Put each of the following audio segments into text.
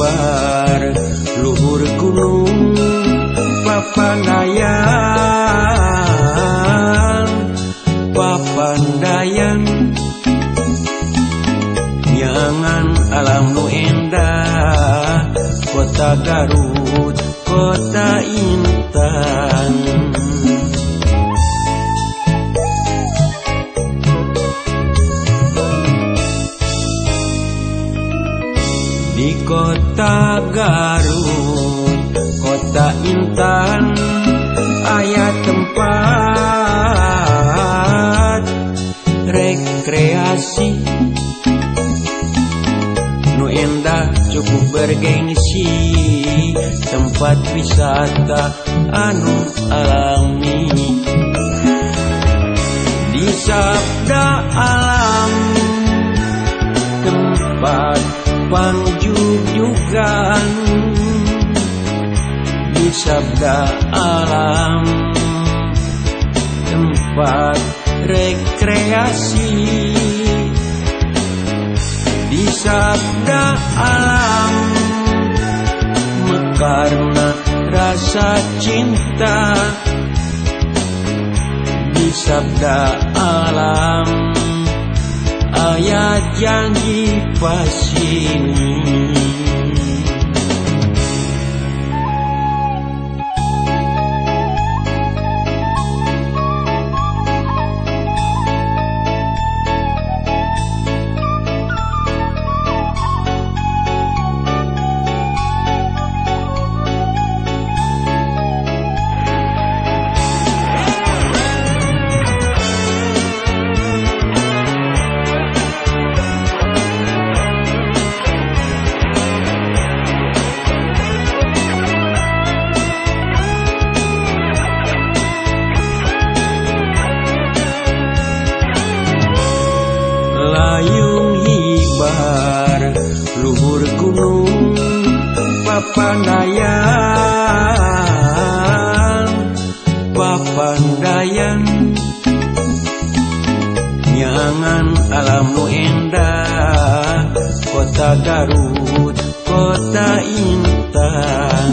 hibar luhur gunung papandayan papandayan. Nyangan alam nu endah kota Garut kota intan di kota Garut kota intan ayat tempat rekreasi. Nu endah cukup bergengsi tempat wisata anu alami. Di sabda alam tempat panjujugan di sabda alam. Tempat rekreasi di sabda alam. Mekarna rasa cinta di sabda alam. Ayat janji pasini layung luhur gunung papandayan papandayan nyangan alam nu endah kota Garut kota intan.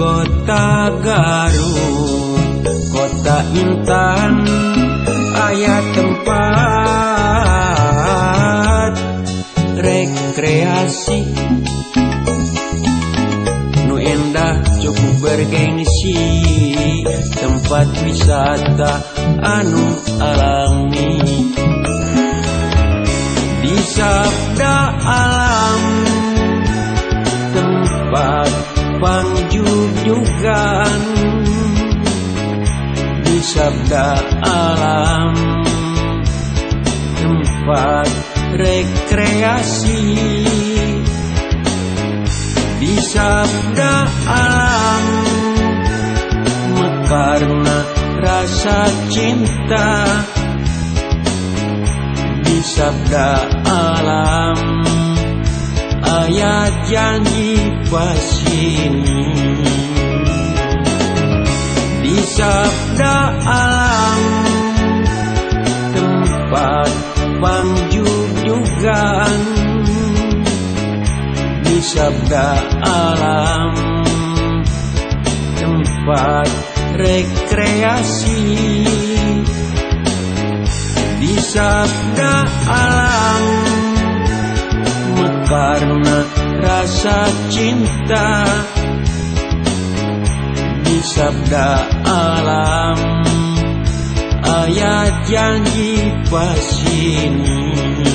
Kota Garut kota intan ayat tempat rekreasi. Nu endah cukup bergengsi tempat wisata anu alami. Di sabda panjujugan di sabda alam tempat rekreasi. Di sabda alam rasa cinta. Di sabda alam ayat janji pasini di sabda alam tempat panjujugan di sabda alam. Tempat rekreasi di sabda alam. Karena rasa cinta sabda alam ayat janji pasini